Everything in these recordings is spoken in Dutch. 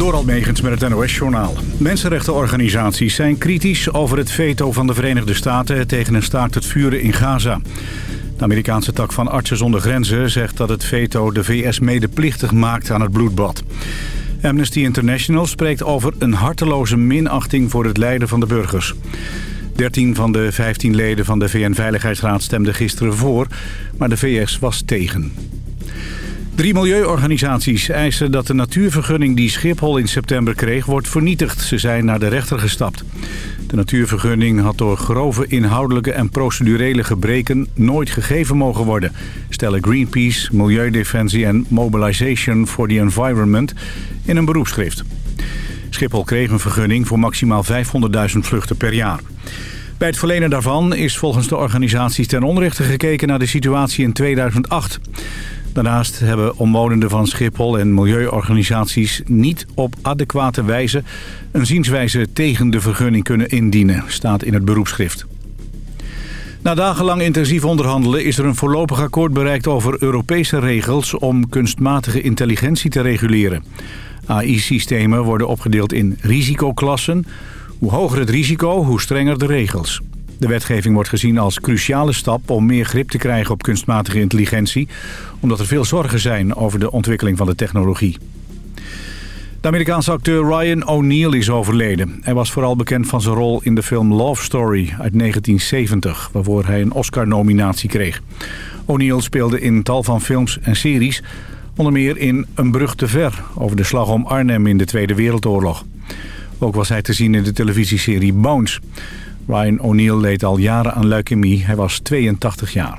Door Megens met het NOS-journaal. Mensenrechtenorganisaties zijn kritisch over het veto van de Verenigde Staten... tegen een staakt het vuren in Gaza. De Amerikaanse tak van Artsen zonder Grenzen zegt dat het veto de VS medeplichtig maakt aan het bloedbad. Amnesty International spreekt over een harteloze minachting voor het lijden van de burgers. 13 van de 15 leden van de VN-veiligheidsraad stemden gisteren voor, maar de VS was tegen. Drie milieuorganisaties eisen dat de natuurvergunning die Schiphol in september kreeg wordt vernietigd. Ze zijn naar de rechter gestapt. De natuurvergunning had door grove inhoudelijke en procedurele gebreken nooit gegeven mogen worden. Stellen Greenpeace, Milieudefensie en Mobilization for the Environment in een beroepsschrift. Schiphol kreeg een vergunning voor maximaal 500.000 vluchten per jaar. Bij het verlenen daarvan is volgens de organisaties ten onrechte gekeken naar de situatie in 2008. Daarnaast hebben omwonenden van Schiphol en milieuorganisaties niet op adequate wijze een zienswijze tegen de vergunning kunnen indienen, staat in het beroepsschrift. Na dagenlang intensief onderhandelen is er een voorlopig akkoord bereikt over Europese regels om kunstmatige intelligentie te reguleren. AI-systemen worden opgedeeld in risicoklassen. Hoe hoger het risico, hoe strenger de regels. De wetgeving wordt gezien als cruciale stap om meer grip te krijgen op kunstmatige intelligentie... omdat er veel zorgen zijn over de ontwikkeling van de technologie. De Amerikaanse acteur Ryan O'Neill is overleden. Hij was vooral bekend van zijn rol in de film Love Story uit 1970... waarvoor hij een Oscar-nominatie kreeg. O'Neill speelde in tal van films en series... onder meer in Een brug te ver over de slag om Arnhem in de Tweede Wereldoorlog. Ook was hij te zien in de televisieserie Bones... Ryan O'Neill leed al jaren aan leukemie. Hij was 82 jaar.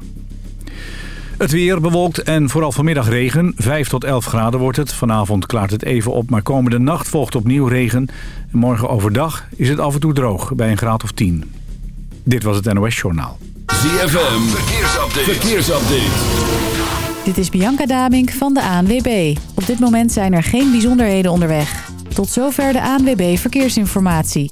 Het weer bewolkt en vooral vanmiddag regen. 5 tot 11 graden wordt het. Vanavond klaart het even op, maar komende nacht volgt opnieuw regen. En morgen overdag is het af en toe droog, bij een graad of 10. Dit was het NOS Journaal. ZFM, verkeersupdate. verkeersupdate. Dit is Bianca Damink van de ANWB. Op dit moment zijn er geen bijzonderheden onderweg. Tot zover de ANWB Verkeersinformatie.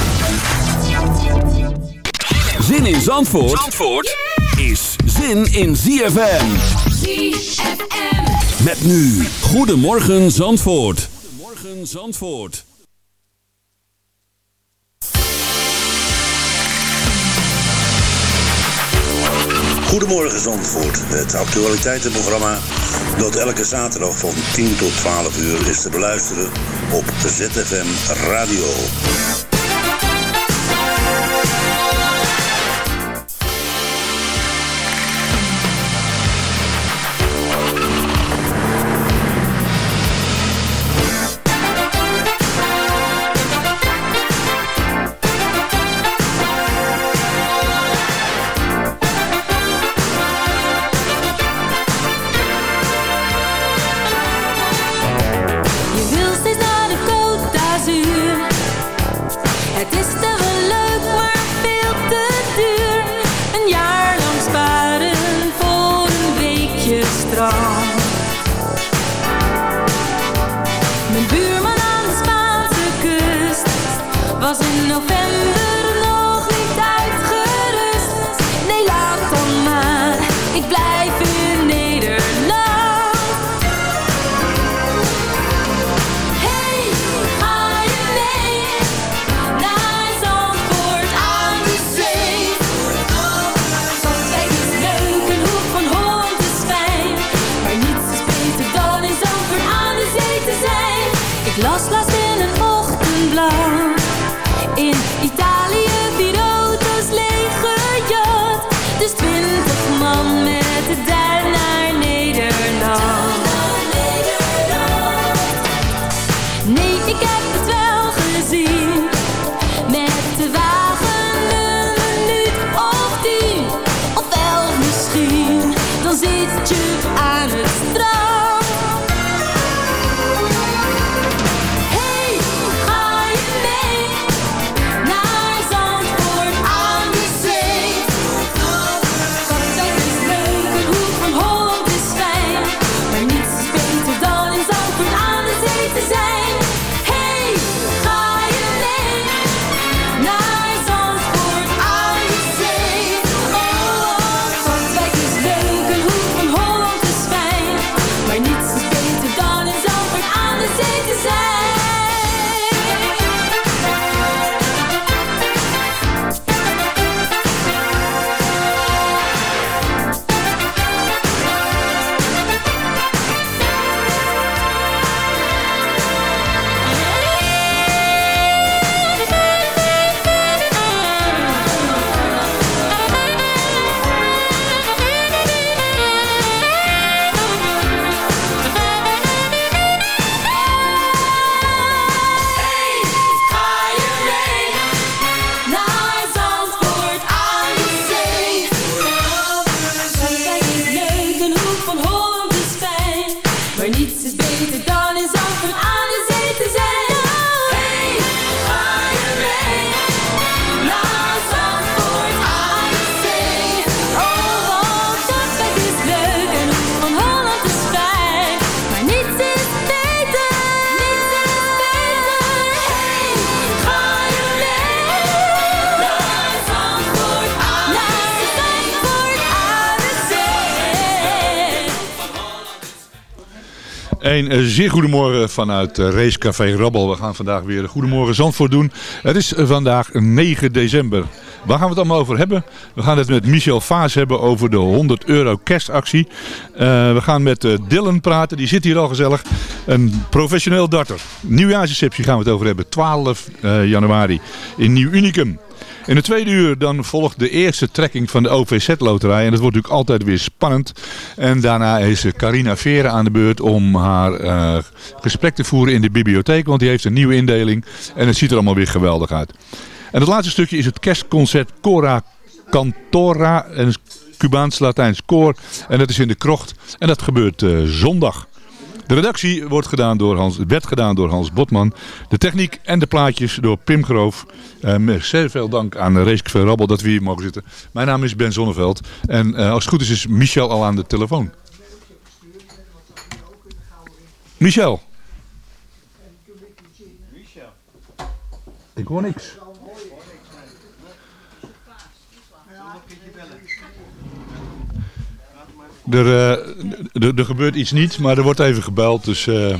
Zin in Zandvoort, Zandvoort is zin in ZFM. ZFM. Met nu, Goedemorgen Zandvoort. Goedemorgen Zandvoort. Goedemorgen Zandvoort, het actualiteitenprogramma dat elke zaterdag van 10 tot 12 uur is te beluisteren op ZFM Radio. Een eh, zeer goedemorgen vanuit eh, Racecafé Rabbel. We gaan vandaag weer Goedemorgen Zandvoort doen. Het is eh, vandaag 9 december. Waar gaan we het allemaal over hebben? We gaan het met Michel Vaas hebben over de 100 euro kerstactie. We gaan met Dylan praten, die zit hier al gezellig. Een professioneel darter. Nieuwjaarsreceptie gaan we het over hebben. 12 eh, januari in Nieuw Unicum. In het tweede uur dan volgt de eerste trekking van de OVZ-loterij. En dat wordt natuurlijk altijd weer spannend. En daarna is Carina Veren aan de beurt om haar eh, gesprek te voeren in de bibliotheek. Want die heeft een nieuwe indeling. En het ziet er allemaal weer geweldig uit. En het laatste stukje is het kerstconcert Cora Cantora. Een Cubaans-Latijns koor. En dat is in de krocht. En dat gebeurt eh, zondag. De redactie wordt gedaan door Hans, werd gedaan door Hans Botman. De techniek en de plaatjes door Pim Groof. Eh, zeer veel dank aan Racecafé Rabbel dat we hier mogen zitten. Mijn naam is Ben Zonneveld. En eh, als het goed is, is Michel al aan de telefoon. Michel. Ik hoor niks. Er, eh, er, gebeurt iets niet, maar er wordt even gebeld. Dus, eh,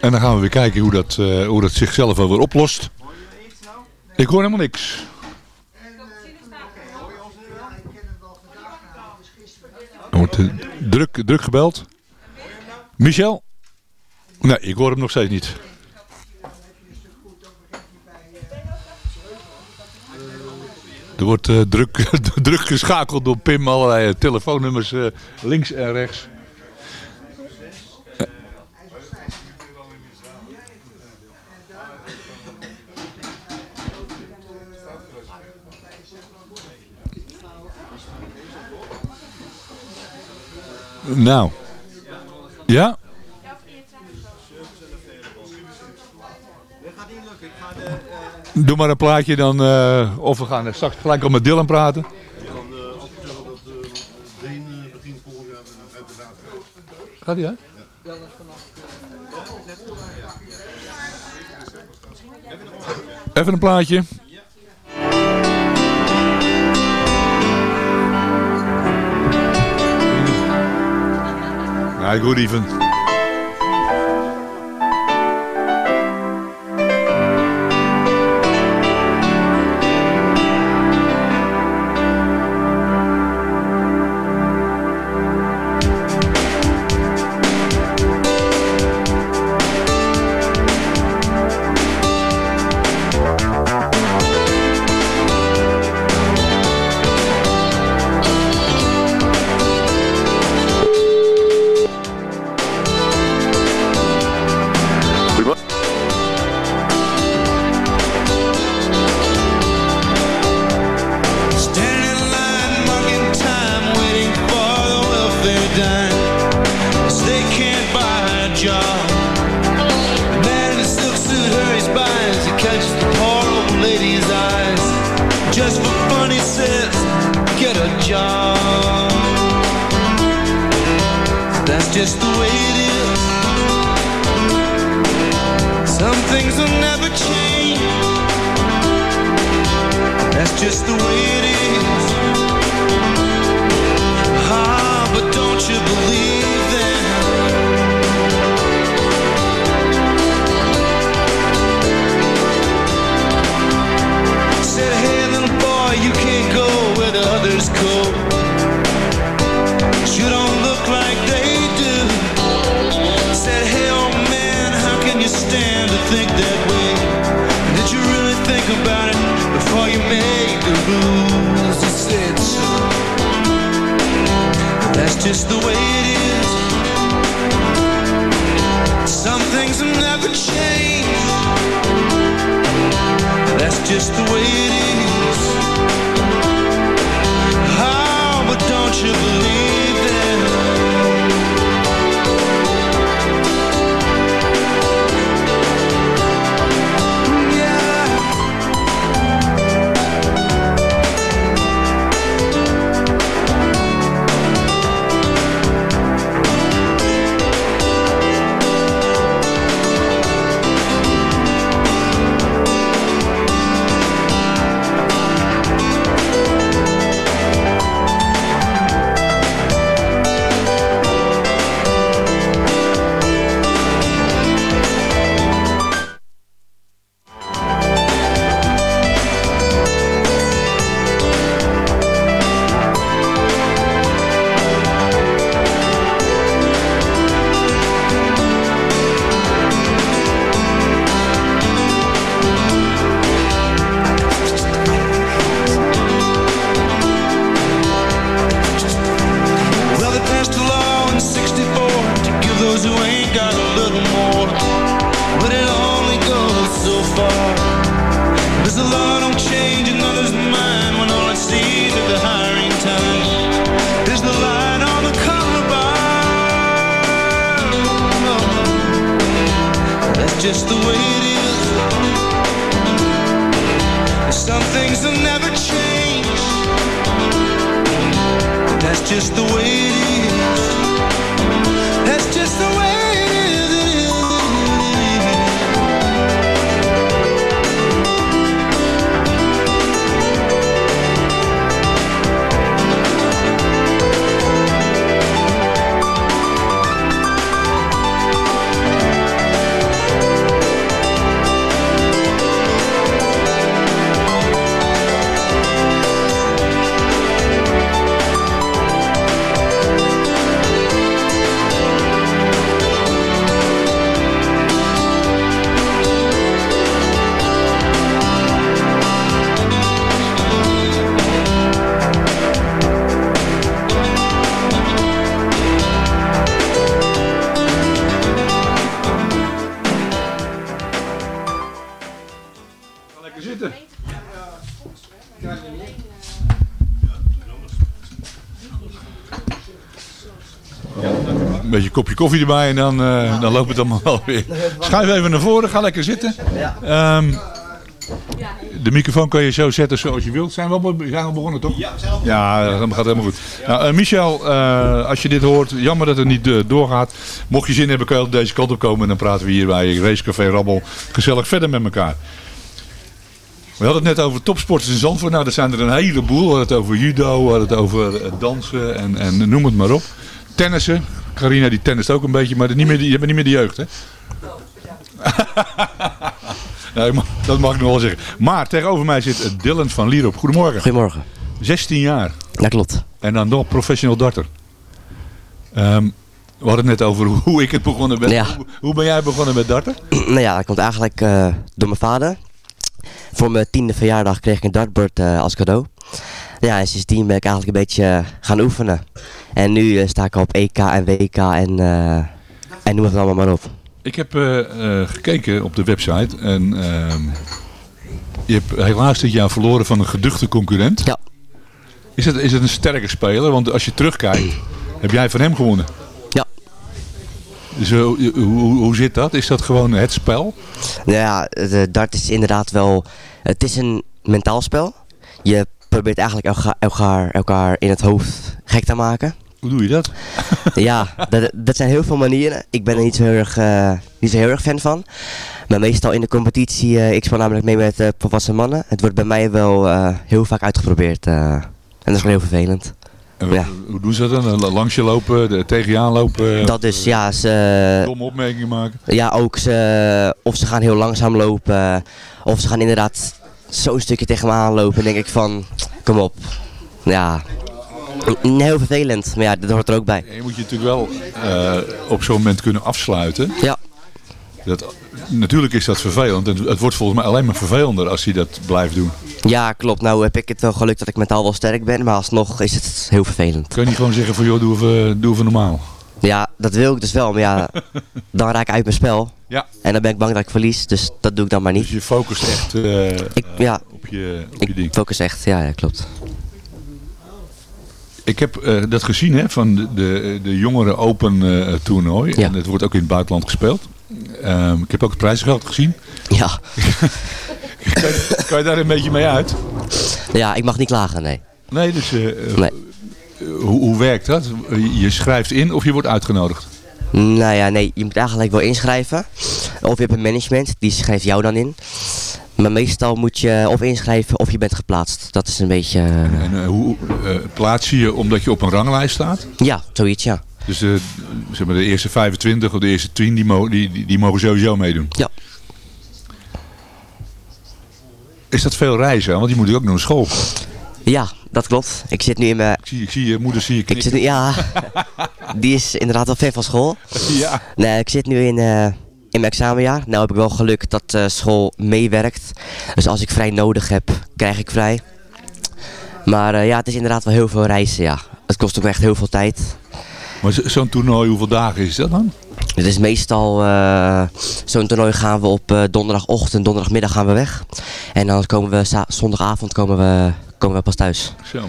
en dan gaan we weer kijken hoe dat, eh, hoe dat zichzelf wel weer oplost. Ik hoor helemaal niks. Er wordt druk, druk gebeld. Michel? Nee, ik hoor hem nog steeds niet. Er wordt eh, druk, druk geschakeld door Pim, allerlei eh, telefoonnummers eh, links en rechts. Nou. Ja? Doe maar een plaatje dan, eh, of we gaan straks gelijk al met Dylan praten. Gaat hij, hè? Even een plaatje. Ja, good even. Kopje koffie erbij en dan, eh, dan loopt het allemaal wel weer. Schuif even naar voren, ga lekker zitten. Ehm, de microfoon kan je zo zetten zoals je wilt. Zijn we al, zijn begonnen toch? Ja, ja dat gaat helemaal goed. Nou, eh, Michel, eh, als je dit hoort, jammer dat het niet doorgaat. Mocht je zin hebben, kan je deze kant op komen en dan praten we hier bij Racecafé Rabbel gezellig verder met elkaar. We hadden het net over topsporters in Zandvoort. Nou, dat zijn er een heleboel. We hadden het over judo, we hadden het over dansen en, en noem het maar op. Tennissen. Carina die tennist ook een beetje, maar niet meer, die- je bent niet meer de jeugd, hè? nee, dat mag ik nog wel zeggen. Maar tegenover mij zit Dylan van Lierop. Goedemorgen. Goedemorgen. 16 jaar. Dat klopt. En dan nog professional darter. Ehm, we hadden het net over hoe ik het begonnen ben. Ja. Hoe, hoe ben jij begonnen met darten? nou ja, dat komt eigenlijk eh, door mijn vader. Voor mijn tiende verjaardag kreeg ik een dartboard eh, als cadeau. Ja, en sindsdien ben ik eigenlijk een beetje eh, gaan oefenen. En nu eh, sta ik op EK en WK en, eh, en noem het allemaal maar op. Ik heb eh, gekeken op de website en ehm, je hebt helaas dit jaar verloren van een geduchte concurrent. Ja. Is het, is het een sterke speler? Want als je terugkijkt, heb jij van hem gewonnen. Ja. Dus hoe, hoe, hoe zit dat? Is dat gewoon het spel? Nou ja, de dart is inderdaad wel... Het is een mentaal spel. Je probeert eigenlijk elkaar, elkaar, elkaar in het hoofd gek te maken. Hoe doe je dat? ja, dat, dat zijn heel veel manieren. Ik ben er niet zo heel erg, eh, niet zo heel erg fan van. Maar meestal in de competitie, eh, ik speel namelijk mee met eh, volwassen mannen. Het wordt bij mij wel heel vaak uitgeprobeerd. en dat is wel heel vervelend. En Ja. Hoe doen ze dat dan? Langs je lopen, tegen je aanlopen, Dat dus, ja, ze, domme opmerkingen maken? ja, ook ze, of ze gaan heel langzaam lopen. Of ze gaan inderdaad zo'n stukje tegen me aanlopen. En denk ik van, kom op. Ja, heel vervelend. Maar ja, dat hoort er ook bij. Je moet je natuurlijk wel eh, op zo'n moment kunnen afsluiten. Ja, Dat, natuurlijk is dat vervelend. En het wordt volgens mij alleen maar vervelender als hij dat blijft doen. ja, klopt. Nou heb ik het wel geluk dat ik mentaal wel sterk ben. Maar alsnog is het heel vervelend. Kun je niet gewoon zeggen van joh, doe even, doe even normaal. Ja, dat wil ik dus wel. Maar ja, dan raak ik uit mijn spel. Ja. En dan ben ik bang dat ik verlies. Dus dat doe ik dan maar Dus niet. je focust echt eh, Ik, ja, op, je, op je ik ding. focus echt. Ja, ja, klopt. Ik heb eh, dat gezien hè, van de, de, de jongere Open eh, toernooi. Ja. En het wordt ook in het buitenland gespeeld. Ehm, ik heb ook het prijsgeld gezien. Ja. kan, je, kan je daar een beetje mee uit? ja, ik mag niet klagen, nee. Nee, dus eh, Nee. hoe, hoe werkt dat? Je schrijft in of je wordt uitgenodigd? Nou ja, nee, je moet eigenlijk wel inschrijven. Of je hebt een management, die schrijft jou dan in. Maar meestal moet je of inschrijven of je bent geplaatst. Dat is een beetje... eh, En eh, hoe eh, plaats je je omdat je op een ranglijst staat? ja, zoiets, ja. Dus de, zeg maar de eerste 25 of de eerste 10 die, mo- die, die, die mogen sowieso meedoen. Ja. Is dat veel reizen? Want die moet ook naar school. Ja, dat klopt. Ik zit nu in mijn... Ik zie, ik zie je moeder zie je Ik zit nu, ja, die is inderdaad wel fan van school. Ja. Nee, ik zit nu in, eh, in mijn examenjaar. Nou heb ik wel geluk dat eh, school meewerkt. Dus als ik vrij nodig heb, krijg ik vrij. Maar eh, ja, het is inderdaad wel heel veel reizen, ja. Het kost ook echt heel veel tijd. Maar zo- zo'n toernooi, hoeveel dagen is dat dan? Het is meestal, eh, zo'n toernooi gaan we op donderdagochtend, donderdagmiddag gaan we weg. En dan komen we, zondagavond komen we, komen we pas thuis. Zo.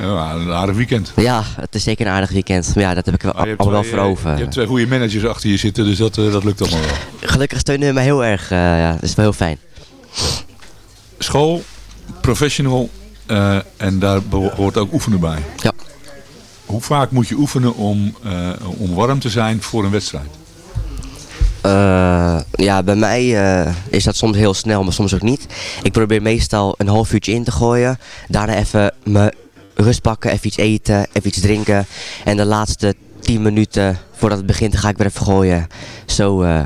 Ja, een aardig weekend. Ja, het is zeker een aardig weekend. Maar ja, dat heb ik allemaal wel voor eh, over. Je hebt twee goede managers achter je zitten, dus dat, eh, dat lukt allemaal wel. Gelukkig steunen ze me heel erg. eh, ja, dat is wel heel fijn. School, professional en daar hoort ook oefenen bij. Ja. Hoe vaak moet je oefenen om, om warm te zijn voor een wedstrijd? Eh, ja, bij mij eh, is dat soms heel snel, maar soms ook niet. Ik probeer meestal een half uurtje in te gooien. Daarna even mijn rust pakken, even iets eten, even iets drinken. En de laatste 10 minuten voordat het begint, ga ik weer even gooien. Zo eh,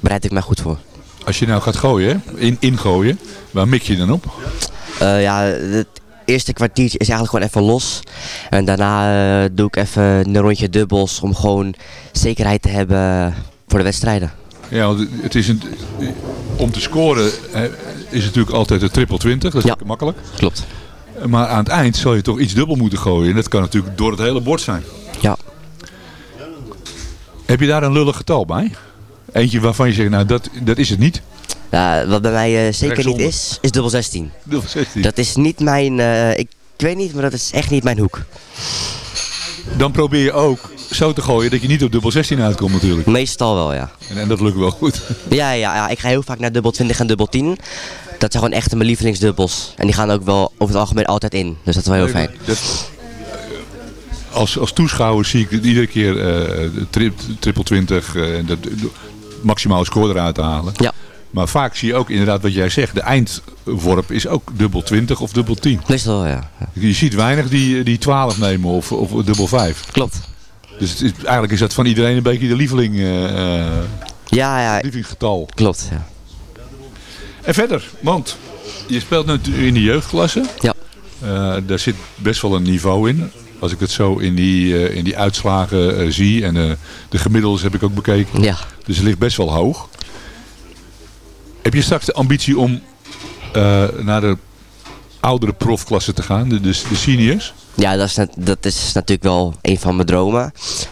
bereid ik mij goed voor. Als je nou gaat gooien, in, ingooien, waar mik je dan op? Ja, het eerste kwartiertje is eigenlijk gewoon even los. En daarna doe ik even een rondje dubbels om gewoon zekerheid te hebben voor de wedstrijden. Ja, want het is een, om te scoren is het natuurlijk altijd de triple 20, dat is Ja. makkelijk. Klopt. Maar aan het eind zal je toch iets dubbel moeten gooien. En dat kan natuurlijk door het hele bord zijn. Ja. Heb je daar een lullig getal bij? Eentje waarvan je zegt, nou dat, dat is het niet. Ja, wat bij mij eh, zeker niet is, is dubbel 16. Dubbel 16. Dat is niet mijn, eh, ik, ik weet niet, maar dat is echt niet mijn hoek. Dan probeer je ook zo te gooien dat je niet op dubbel 16 uitkomt natuurlijk. Meestal wel, ja. En, en dat lukt wel goed. Ja, ja, ja, ik ga heel vaak naar dubbel 20 en dubbel 10. Dat zijn gewoon echt mijn lievelingsdubbels. En die gaan ook wel over het algemeen altijd in. Dus dat is wel heel fijn. Dat- als, als toeschouwer zie ik iedere keer tri triple 20 eh, en dat, de maximale score eruit te halen. Ja. Maar vaak zie je ook inderdaad wat jij zegt. De eindworp is ook dubbel 20 of dubbel 10. Meestal ja. Je ziet weinig die, die 12 nemen of, of dubbel 5. Klopt. Dus het is, eigenlijk is dat van iedereen een beetje de lieveling, eh, Ja, ja, lievelingsgetal. klopt. Ja. En verder, want je speelt natuurlijk in de jeugdklasse. Ja. Eh, daar zit best wel een niveau in. Als ik het zo in die, in die uitslagen zie. En de gemiddeldes heb ik ook bekeken. ja. Dus het ligt best wel hoog. Heb je straks de ambitie om naar de oudere profklasse te gaan? De, de, de seniors? Ja, dat is, dat is natuurlijk wel een van mijn dromen.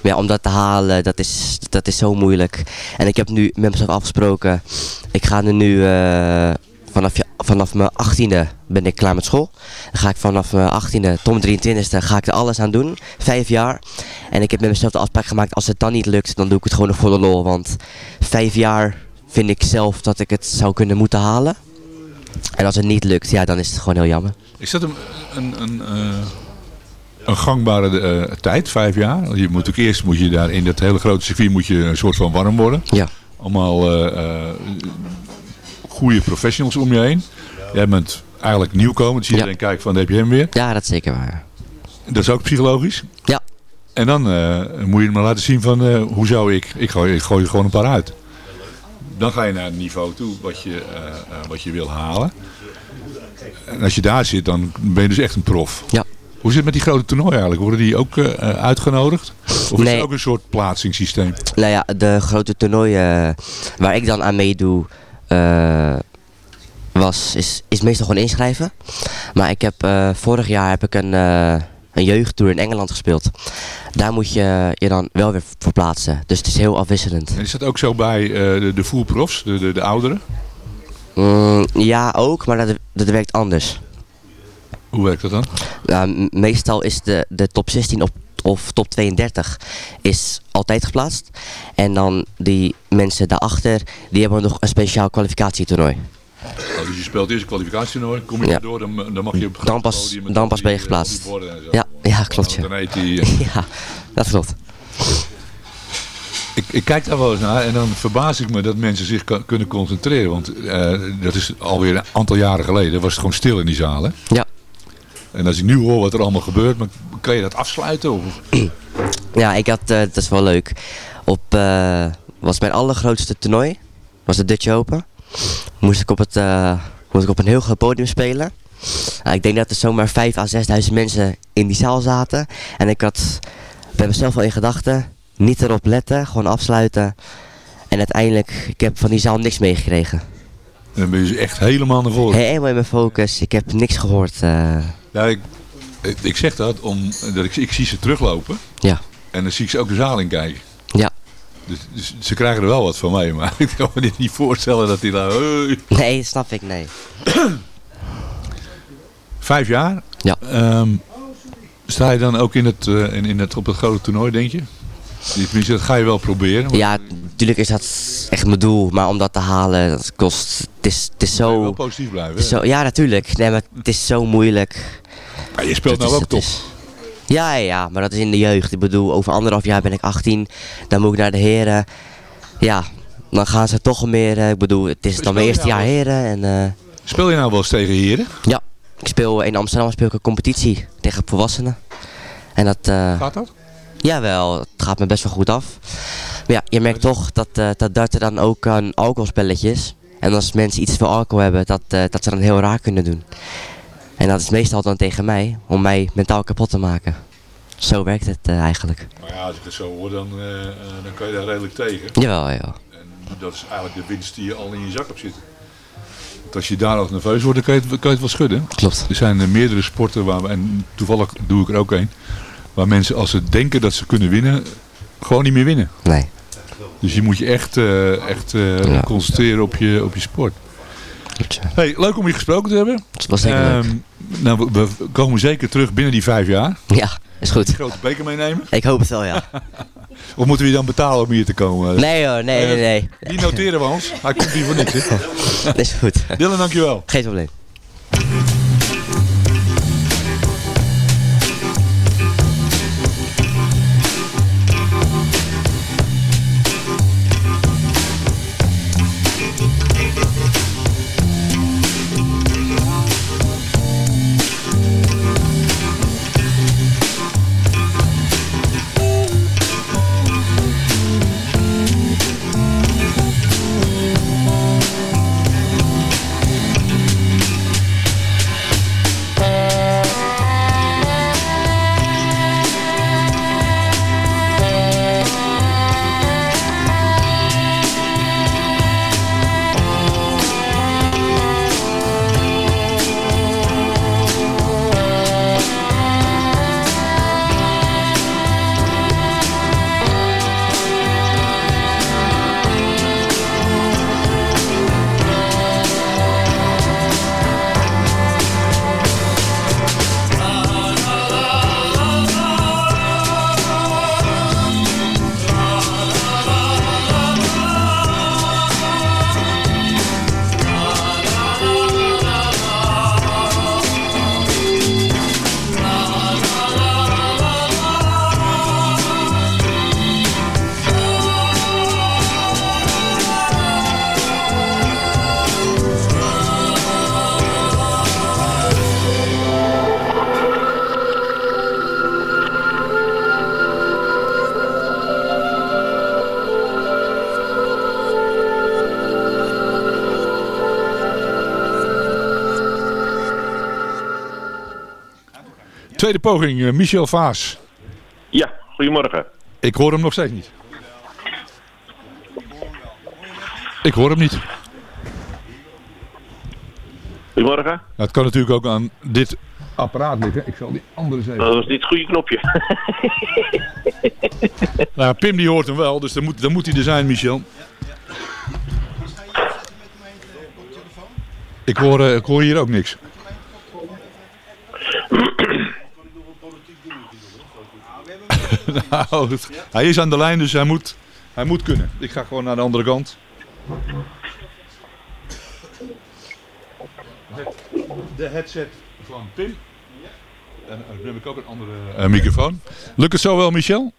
Maar ja, om dat te halen, dat is, dat is zo moeilijk. En ik heb nu met mezelf afgesproken. Ik ga nu eh, vanaf, vanaf mijn 18e ben ik klaar met school. Dan ga ik vanaf mijn 18e tot mijn 23e ga ik er alles aan doen. Vijf jaar. En ik heb met mezelf de afspraak gemaakt, als het dan niet lukt, dan doe ik het gewoon voor de lol. Want vijf jaar vind ik zelf dat ik het zou kunnen moeten halen. En als het niet lukt, ja, dan is het gewoon heel jammer. Is dat een, een, een, eh, een gangbare eh, tijd, vijf jaar? Je moet ook eerst moet je daar in dat hele grote circuit moet je een soort van warm worden. Ja. Allemaal eh, eh, goede professionals om je heen. Jij bent eigenlijk nieuwkomer, dus iedereen kijkt van, heb je hem weer. Ja, dat is zeker waar. Dat is ook psychologisch. Ja. En dan moet je hem maar laten zien van, hoe zou ik, ik gooi, ik gooi er gewoon een paar uit. Dan ga je naar het niveau toe wat je, wat je wil halen. En als je daar zit, dan ben je dus echt een prof. Ja. Hoe zit het met die grote toernooien eigenlijk? Worden die ook eh, eh, uitgenodigd? Of is het ook een soort plaatsingssysteem? Nou ja, de grote toernooien eh, waar ik dan aan meedoe, was, is, is meestal gewoon inschrijven. Maar ik heb, vorig jaar heb ik een, eh een jeugdtour in Engeland gespeeld. Daar moet je je dan wel weer voor plaatsen. Dus het is heel afwisselend. En is dat ook zo bij de, de voerprofs, de, de, de ouderen? Mm, ja, ook, maar dat, dat werkt anders. Hoe werkt dat dan? Nou, meestal is de, de top 16 op, of top 32 is altijd geplaatst. En dan die mensen daarachter, die hebben nog een speciaal kwalificatietoernooi. Oh, dus je speelt eerst een kwalificatietoernooi, kom je Ja. erdoor, dan, dan mag je op Dan pas- dan pas ben je eh, geplaatst. Ja, ja klopt. Ja. Dan heet die, eh, ja, dat klopt. Ik, ik kijk daar wel eens naar en dan verbaas ik me dat mensen zich kunnen concentreren. Want eh, dat is alweer een aantal jaren geleden. was het gewoon stil in die zalen. Ja. En als ik nu hoor wat er allemaal gebeurt, kan je dat afsluiten? Ja, ik had, eh, dat is wel leuk. Op, eh, was mijn allergrootste toernooi, was de Dutch Open. Moest ik op, het, eh, moest ik op een heel groot podium spelen. Ik denk dat er zomaar 5 à 6.000 mensen in die zaal zaten. En ik had bij mezelf wel in gedachten, niet erop letten, gewoon afsluiten. En uiteindelijk, ik heb van die zaal niks meegekregen. Dan ben je dus echt helemaal naar voren. Helemaal in mijn focus, ik heb niks gehoord. eh. Ja, ik, ik- zeg dat omdat ik, ik zie ze teruglopen. Ja. En dan zie ik ze ook de zaal in kijken. Ja. Dus, dus ze krijgen er wel wat van mij. Maar ik kan me dit niet voorstellen dat die daar... "Hey." Nee, snap ik, nee. Vijf jaar. Ja. Ehm, Sta je dan ook in het, eh, in, in het, op het grote toernooi, denk je? Tenminste, dat ga je wel proberen. maar Ja, natuurlijk is dat echt mijn doel, maar om dat te halen, dat kost... Het is, het is moet wel zo... positief blijven. Zo ja, natuurlijk. Nee, maar het is zo moeilijk. Ja, je speelt nou is- ook top. is- Ja, ja, maar dat is in de jeugd. Ik bedoel, over anderhalf jaar ben ik 18. Dan moet ik naar de heren. Ja, dan gaan ze toch meer... eh, ik bedoel, het is dan mijn je eerste nou jaar heren. En eh, Speel je nou wel eens tegen heren? ja, ik speel in Amsterdam speel ik een competitie tegen volwassenen. En dat... eh, Gaat dat? Jawel, het gaat me best wel goed af. Maar ja, je merkt toch dat, eh dat darten dan ook een alcoholspelletje is. En als mensen iets veel alcohol hebben, dat, eh, dat ze dan heel raar kunnen doen. En dat is meestal dan tegen mij, om mij mentaal kapot te maken. Zo werkt het eh, eigenlijk. Maar ja, als ik het zo hoor, dan, dan kan je daar redelijk tegen. Jawel, ja. En dat is eigenlijk de winst die je al in je zak hebt zitten. Want als je daar nog nerveus wordt, dan kan je het, kan je het wel schudden. Klopt. Er zijn meerdere sporten, waar, we- en toevallig doe ik er ook een, waar mensen als ze denken dat ze kunnen winnen, gewoon niet meer winnen. Nee. Dus je moet je echt, eh, echt eh, Ja. concentreren op je, op je sport. Hey, leuk om je gesproken te hebben. Het was zeker leuk. Ehm, nou, we, we komen zeker terug binnen die vijf jaar. Ja, is goed. Die grote beker meenemen. Ik hoop het wel, ja. Of moeten we je dan betalen om hier te komen? Nee hoor, nee, nee, nee. Die noteren we ons. Hij komt hier voor niks. Hè? Dat is goed. Dylan, dankjewel. Geen probleem. Tweede poging, eh, Michel Vaas. Ja, goedemorgen. Ik hoor hem nog steeds niet. Ik hoor hem niet. Nou, Goedemorgen. het kan natuurlijk ook aan dit apparaat liggen. Ik zal die andere even... Dat was niet het goede knopje. Nou, Pim die hoort hem wel, dus dan moet, dan moet hij er zijn, Michel. Ik hoor, eh, ik hoor hier ook niks. nou, hij is aan de lijn, dus hij moet, hij moet kunnen. Ik ga gewoon naar de andere kant. De headset van Pim. En dan heb ik ook een andere eh, microfoon. Lukt het zo wel, Michel?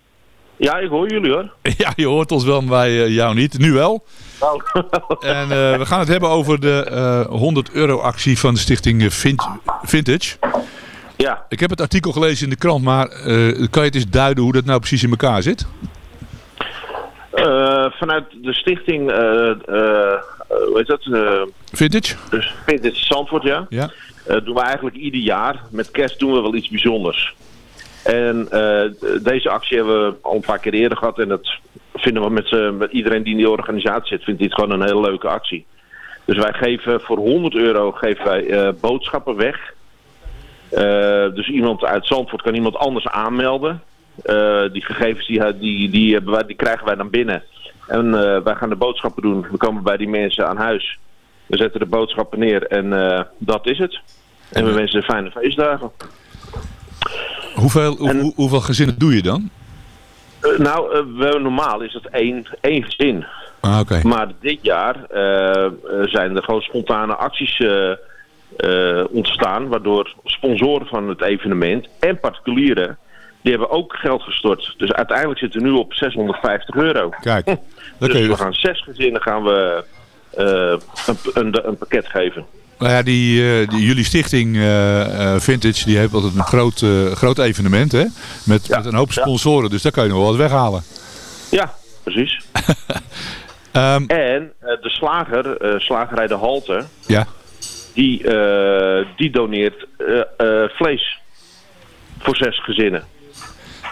ja, ik hoor jullie hoor. Ja, je hoort ons wel, maar wij eh, jou niet. Nu wel. Nou, En eh, we gaan het hebben over de eh 100 euro actie van de stichting eh, Vin- Vintage. Ja, Ik heb het artikel gelezen in de krant, maar eh, kan je het eens duiden hoe dat nou precies in elkaar zit? eh, vanuit de stichting, eh, hoe heet dat? Vintage? dus Vintage Zandvoort, ja. Ja. Doen we eigenlijk ieder jaar. Met kerst doen we wel iets bijzonders. En deze actie hebben we al een paar keer eerder gehad. En dat vinden we met, met iedereen die in die organisatie zit, vindt dit gewoon een hele leuke actie. Dus wij geven voor 100 euro geven wij, boodschappen weg. Eh, dus iemand uit Zandvoort kan iemand anders aanmelden. Eh, die gegevens die, die, die, wij, die krijgen wij dan binnen. En eh, wij gaan de boodschappen doen. We komen bij die mensen aan huis. We zetten de boodschappen neer en eh, dat is het. En we wensen fijne feestdagen. Hoe, Hoeveel, hoe- hoe- hoeveel gezinnen doe je dan? Eh, nou, eh, normaal is het één, één gezin. Ah. Maar dit jaar eh, eh, zijn er gewoon spontane acties eh, eh, ontstaan. Waardoor sponsoren van het evenement en particulieren. die hebben ook geld gestort. Dus uiteindelijk zitten we nu op 650 euro. Kijk, Dus we gaan zes gezinnen gaan we, eh, een, een, een pakket geven. Nou ja, die, eh, die, jullie stichting eh, eh, Vintage, die heeft altijd een groot, eh, groot evenement, hè? Met, met een hoop sponsoren, dus daar kan je nog wel wat weghalen. Ja, precies. Ehm, En eh, de slager, eh, slagerij De Halte, ja, die, eh, die doneert eh, eh, vlees voor zes gezinnen.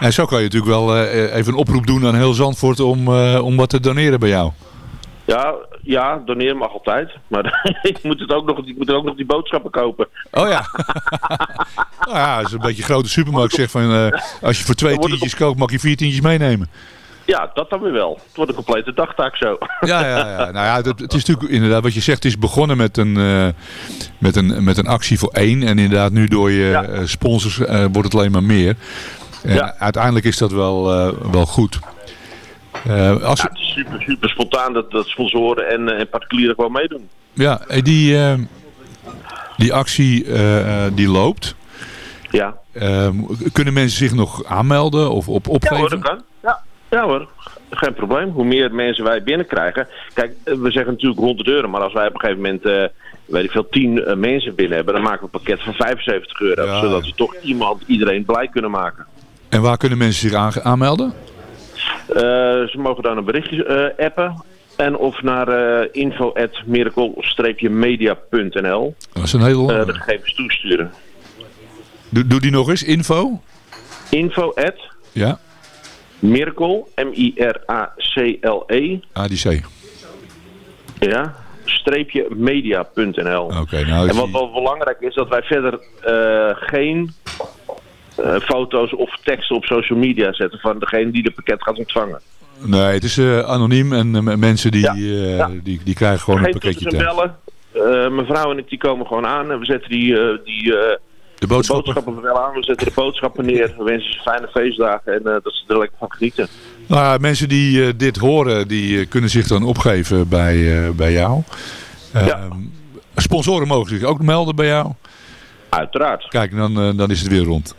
en zo kan je natuurlijk wel even een oproep doen aan heel Zandvoort om, om wat te doneren bij jou. Ja, ja, doneren mag altijd. Maar ik moet, het ook nog, ik moet ook nog die boodschappen kopen. Oh ja. nou ja, dat is een beetje een grote supermarkt. Zeg van, als je voor twee tientjes koopt, mag je vier tientjes meenemen. Ja, dat dan weer wel. Het wordt een complete dagtaak zo. Ja, ja, ja. Nou ja, het, het is natuurlijk inderdaad wat je zegt. Het is begonnen met een, eh, met een, met een actie voor één. En inderdaad nu door je Ja. eh, sponsors eh, wordt het alleen maar meer. En Ja. uiteindelijk is dat wel, wel goed. Als, Ja, het is super, super spontaan dat, dat sponsoren en, en particulieren gewoon meedoen. ja, die, die actie die loopt. Ja, kunnen mensen zich nog aanmelden of op ja opgeven? hoor, dat kan. Ja, hoor, geen probleem. Hoe meer mensen wij binnenkrijgen. Kijk, eh, we zeggen natuurlijk rond de deuren, maar als wij op een gegeven moment, eh, weet ik veel, 10 eh, mensen binnen hebben, dan maken we een pakket van 75 euro. Ja. Zodat we toch iemand, iedereen blij kunnen maken. En waar kunnen mensen zich aan- aanmelden? Ze mogen dan een berichtje appen. En of naar eh info at miracle-media.nl Dat is een hele lange. de gegevens toesturen. Doe, doe die nog eens, info. Info at Ja, miracle, M-I-R-A-C-L-E, ADC. ja, streepje media.nl. Oké, nou En wat wel belangrijk is, dat wij verder eh, geen eh, foto's of teksten op social media zetten van degene die het pakket gaat ontvangen. Nee, het is eh, anoniem en mensen die, Ja, ja. die, die krijgen gewoon een Geen pakketje toeters en thuis. bellen. Eh, mijn vrouw en ik die komen gewoon aan en we zetten die, die De de boodschappen. boodschappen wel aan. We zetten de boodschappen neer. We wensen ze fijne feestdagen en eh, dat ze er lekker van genieten. Nou, ja, mensen die eh, dit horen, die eh, kunnen zich dan opgeven bij, bij jou. Ja. Ehm, Sponsoren mogen zich ook melden bij jou. Uiteraard. Kijk, dan, dan is het weer rond.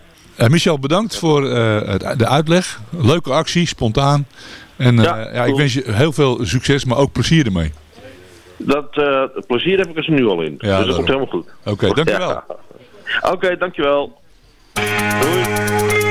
Michel, bedankt voor de uitleg. Leuke actie, spontaan. En Ja, ja, ik wens je heel veel succes, maar ook plezier ermee. Dat plezier heb ik er nu al in. dus daarom. dat komt helemaal goed. Oké, dankjewel. Oké, dankjewel. Doei.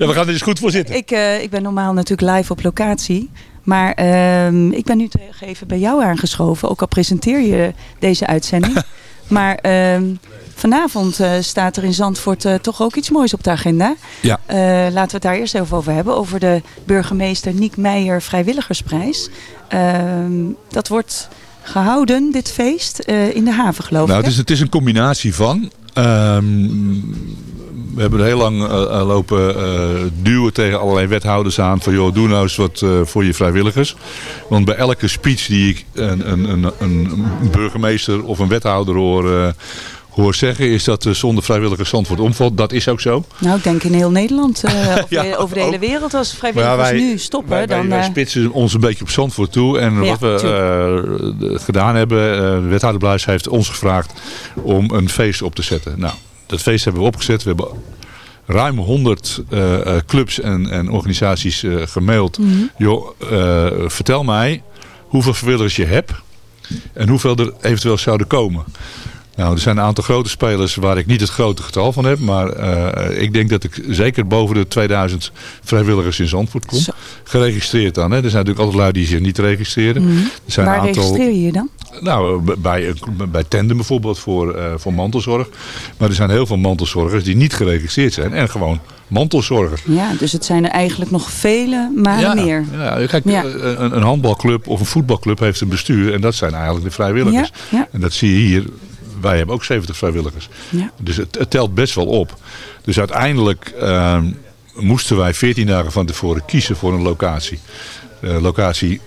Ja, we gaan er eens goed voor zitten. ik, eh, ik ben normaal natuurlijk live op locatie. Maar ehm, ik ben nu even bij jou aangeschoven. Ook al presenteer je deze uitzending. maar ehm, vanavond eh, staat er in Zandvoort eh, toch ook iets moois op de agenda. Ja. Laten we het daar eerst even over hebben. Over de burgemeester Niek Meijer Vrijwilligersprijs. Ehm, dat wordt gehouden, dit feest, in de haven geloof Nou, ik. het is, het is een combinatie van. ehm, we hebben er heel lang eh, eh, lopen eh, duwen tegen allerlei wethouders aan. Van joh, doe nou eens wat eh, voor je vrijwilligers. Want bij elke speech die ik een, een, een, een burgemeester of een wethouder hoor, eh, hoor zeggen... is dat zonder vrijwilligers Zandvoort omvalt. Dat is ook zo. Nou, ik denk in heel Nederland, eh, Ja, over de hele ook. wereld. Als vrijwilligers wij- nu stoppen, wij, wij, dan... wij spitsen ons een beetje op Zandvoort toe. En Ja, wat we eh, gedaan hebben, eh, de wethouder Bluis heeft ons gevraagd om een feest op te zetten. Nou, dat feest hebben we opgezet. We hebben ruim 100 eh, eh, clubs en, en organisaties eh, gemaild. Mhm. Joh, vertel mij hoeveel vrijwilligers je hebt en hoeveel er eventueel zouden komen. Nou, er zijn een aantal grote spelers waar ik niet het grote getal van heb. Maar eh, ik denk dat ik zeker boven de 2000 vrijwilligers in Zandvoort kom. Zo. Geregistreerd dan. Hè. Er zijn natuurlijk altijd lui die zich niet registreren. Mhm. Er zijn Waar een aantal, registreer je je dan? Nou, b- bij, bij Tandem bijvoorbeeld voor, eh, voor mantelzorg. Maar er zijn heel veel mantelzorgers die niet geregistreerd zijn. En gewoon mantelzorgen. Ja, dus het zijn er eigenlijk nog vele malen meer. Ja, kijk, Ja. eh, Een, een handbalclub of een voetbalclub heeft een bestuur. En dat zijn eigenlijk de vrijwilligers. Ja, ja. En dat zie je hier. Wij hebben ook 70 vrijwilligers. Ja. Dus het, het telt best wel op. Dus uiteindelijk ehm, moesten wij 14 dagen van tevoren kiezen voor een locatie. Eh, locatie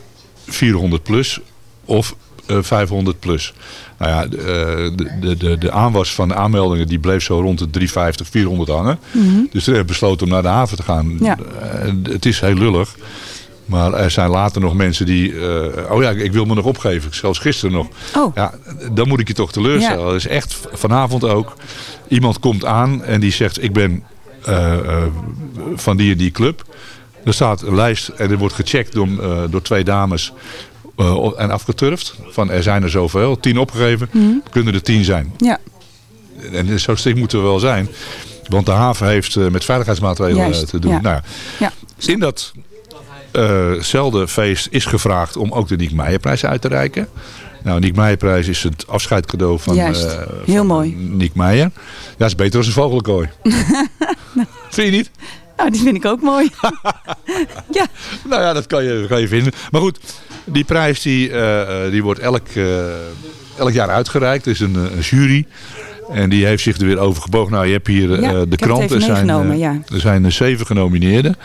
400 plus of eh, 500 plus. Nou ja, de, eh, de, de, de, de aanwas van de aanmeldingen die bleef zo rond de 350, 400 hangen. Mhm. Dus toen hebben we besloten om naar de haven te gaan. Ja. Eh, het is heel lullig. Maar er zijn later nog mensen die... eh, oh ja, ik wil me nog opgeven. Zelfs gisteren nog. Oh. Ja, dan moet ik je toch teleurstellen. Ja. Dat is echt vanavond ook. Iemand komt aan en die zegt... Ik ben eh, eh, van die en die club. Er staat een lijst en er wordt gecheckt door, door twee dames... en afgeturfd. Van er zijn er zoveel. Tien opgegeven. Mhm. Kunnen er tien zijn. Ja, En zo strikt moeten we wel zijn. Want de haven heeft met veiligheidsmaatregelen Juist, te doen. ja. Nou, ja. in datzelfde feest is gevraagd om ook de Niek Meijerprijs uit te reiken. Nou, Niek Meijerprijs is het afscheidcadeau van, Juist. eh, Heel van mooi. Niek Meijer. Ja, is beter dan een vogelkooi. Vind je niet? Nou, die vind ik ook mooi. ja, Nou ja, dat kan je, kan je vinden. Maar goed, die prijs die, eh, eh, die wordt elk, eh, elk jaar uitgereikt. Er is een, eh, een jury. En die heeft zich er weer over gebogen. Nou, je hebt hier eh, Ja, de krant. Er zijn, eh, ja. er zijn eh, zeven genomineerden.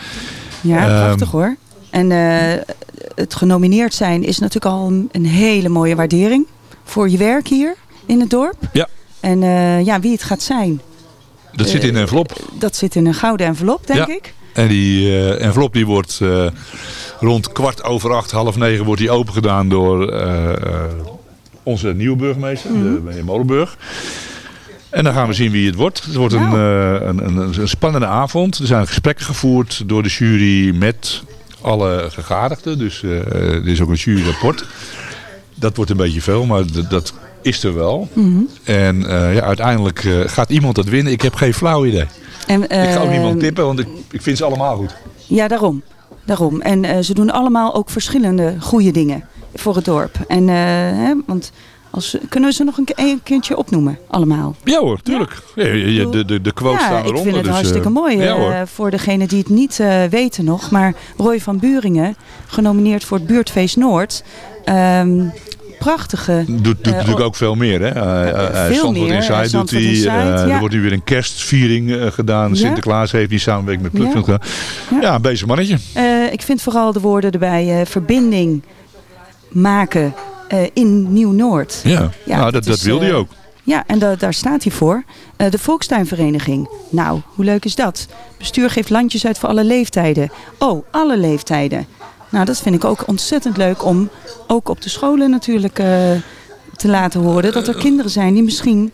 ja Ehm, prachtig hoor. En eh, het genomineerd zijn is natuurlijk al een, een hele mooie waardering voor je werk hier in het dorp. Ja. En eh, ja, wie het gaat zijn, Dat zit in een envelop. dat zit in een gouden envelop, denk Ja. ik. En die eh, envelop die wordt eh, rond kwart over acht, half negen wordt die opengedaan door eh, eh, onze nieuwe burgemeester, de meneer Molenburg. En dan gaan we zien wie het wordt. Het wordt een, Nou. eh, een, een, een spannende avond. Er zijn gesprekken gevoerd door de jury met alle gegadigden. Dus eh, er is ook een juryrapport. Dat wordt een beetje veel, maar dat is er wel. Mhm. En eh, ja, uiteindelijk eh, gaat iemand dat winnen. Ik heb geen flauw idee. En, ik ga ook ehm, niemand tippen, want ik, ik vind ze allemaal goed. Ja, daarom. daarom. En eh, ze doen allemaal ook verschillende goede dingen voor het dorp. En, eh, hè, want als, kunnen we ze nog een, ke- een keertje opnoemen, allemaal? Ja hoor, tuurlijk. Ja, de, de, de quotes ja, staan ik eronder. vind het dus, hartstikke eh, mooi. Eh, voor degenen die het niet eh, weten nog. Maar Roy van Buringen, genomineerd voor het Buurtfeest Noord. Ehm, prachtige... Doet, doet natuurlijk ook veel meer. Hè? Uh, veel meer, Inside doet hij. Inside. Er wordt nu weer een kerstviering gedaan. Sinterklaas heeft die samenwerking met Ja. gedaan. Ja, een bezig mannetje. Ik vind vooral de woorden erbij, verbinding maken in Nieuw-Noord. Ja, nou, dat, is, dat wilde hij eh, ook. Ja, en da- daar staat hij voor. Eh, de Volkstuinvereniging. Nou, hoe leuk is dat? Bestuur geeft landjes uit voor alle leeftijden. Oh, alle leeftijden. Nou, dat vind ik ook ontzettend leuk om ook op de scholen natuurlijk eh, te laten horen. Dat er kinderen zijn die misschien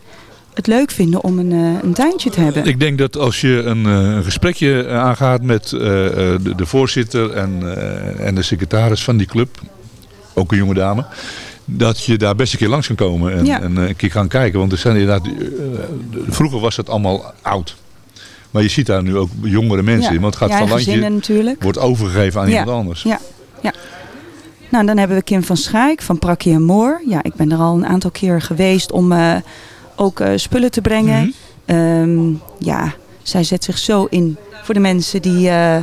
het leuk vinden om een, eh, een tuintje te hebben. Ik denk dat als je een, eh, een gesprekje eh, aangaat met eh, eh, de, de voorzitter en, eh, en de secretaris van die club, ook een jonge dame, dat je daar best een keer langs kan komen en, Ja. en eh, een keer gaan kijken. Want er zijn inderdaad, eh, vroeger was het allemaal oud. Maar je ziet daar nu ook jongere mensen Ja. in. Want het gaat Ja, van landje wordt overgegeven aan iemand anders. Ja, ja. Nou, dan hebben we Kim van Schaik van Prakkie en Moor. Ja, ik ben er al een aantal keer geweest om eh, ook spullen te brengen. Mhm. Ehm, ja, zij zet zich zo in voor de mensen die ja,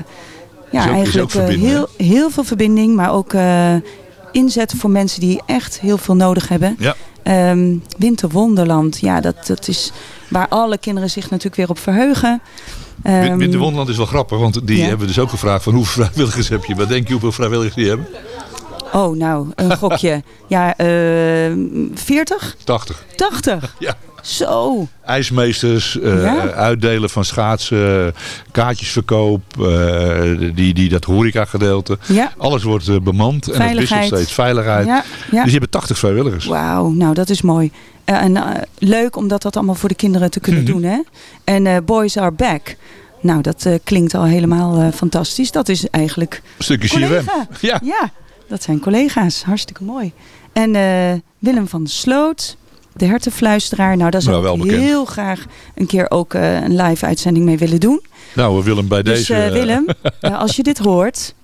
is ook eigenlijk heel, heel veel verbinding, maar ook inzetten voor mensen die echt heel veel nodig hebben. Ja. Ehm, Winterwonderland, ja, dat, dat is waar alle kinderen zich natuurlijk weer op verheugen. Ehm, Winterwonderland is wel grappig, want die ja. hebben dus ook gevraagd van hoeveel vrijwilligers heb je? Wat denk je hoeveel vrijwilligers die hebben? Oh, nou, een gokje. ja, eh 40? 80. 80? Ja. Zo. IJsmeesters, eh, Ja. uitdelen van schaatsen, kaartjesverkoop, eh, die, die, dat horecagedeelte. Ja. Alles wordt eh, bemand en het wisselt Veiligheid. steeds. Veiligheid. Ja, ja. Dus je hebt 80 vrijwilligers. Wauw, nou dat is mooi. En leuk om dat, dat allemaal voor de kinderen te kunnen Mhm. doen. Hè? En Boys Are Back. Nou, dat klinkt al helemaal fantastisch. Dat is eigenlijk Een stukje. CRM. Ja. ja, dat zijn collega's. Hartstikke mooi. En Willem van der Sloot, de hertenfluisteraar. Nou, daar zou Nou, ik bekend. heel graag een keer ook eh, een live uitzending mee willen doen. Nou, we willen bij Dus deze... eh, eh, Willem, eh, als je dit hoort,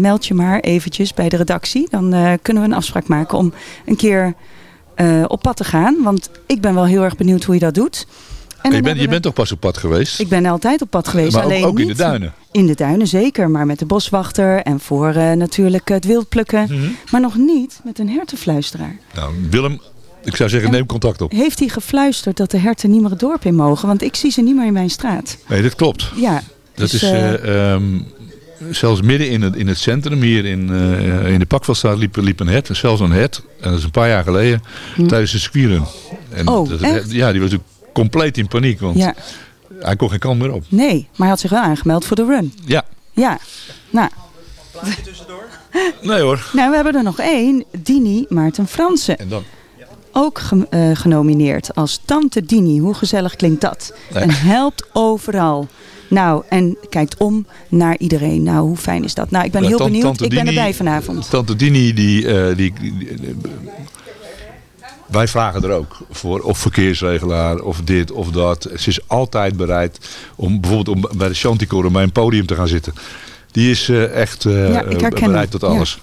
meld je maar eventjes bij de redactie. Dan kunnen we een afspraak maken om een keer op pad te gaan. Want ik ben wel heel erg benieuwd hoe je dat doet. En je, bent, je we- bent toch pas op pad geweest? Ik ben altijd op pad geweest. maar ook, alleen ook in de duinen. In de duinen zeker, maar met de boswachter en voor natuurlijk het wildplukken. Mhm. Maar nog niet met een hertenfluisteraar. Nou, Willem, ik zou zeggen, neem contact op. Heeft hij gefluisterd dat de herten niet meer het dorp in mogen? Want ik zie ze niet meer in mijn straat. Nee, dat klopt. Ja, Dat dus, is eh, eh, ehm, zelfs midden in het, in het centrum, hier in, eh, in de Pakveldstraat, liep, liep een hert. Zelfs een hert. En dat is een paar jaar geleden, tijdens de squirren. En Oh, dat, echt? Ja, die was natuurlijk compleet in paniek, want ja, hij kon geen kant meer op. nee, maar hij had zich wel aangemeld voor de run. Ja, Ja, nou, nee hoor. nou we hebben er nog één. Dini Maarten Fransen. En dan? Ook ge- eh, genomineerd als Tante Dini. Hoe gezellig klinkt dat? En helpt overal. Nou, en kijkt om naar iedereen. Nou, hoe fijn is dat? Nou, ik ben heel tant- benieuwd. Tante Ik ben erbij vanavond. Tante Dini, die, eh, die, die- wij vragen er ook voor, of verkeersregelaar, of dit of dat. Ze is altijd bereid om bijvoorbeeld om bij de Chanticore bij een podium te gaan zitten. Die is eh, echt Ja, bereid tot alles.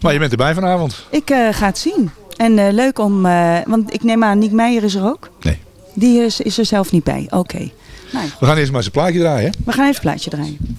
Maar je bent erbij vanavond? Ik ga het zien. En eh, leuk om... eh, want ik neem aan, Niek Meijer is er ook? Nee. Die is, is er zelf niet bij. Oké. Nou, We gaan eerst maar eens een plaatje draaien. hè? we gaan even een plaatje draaien.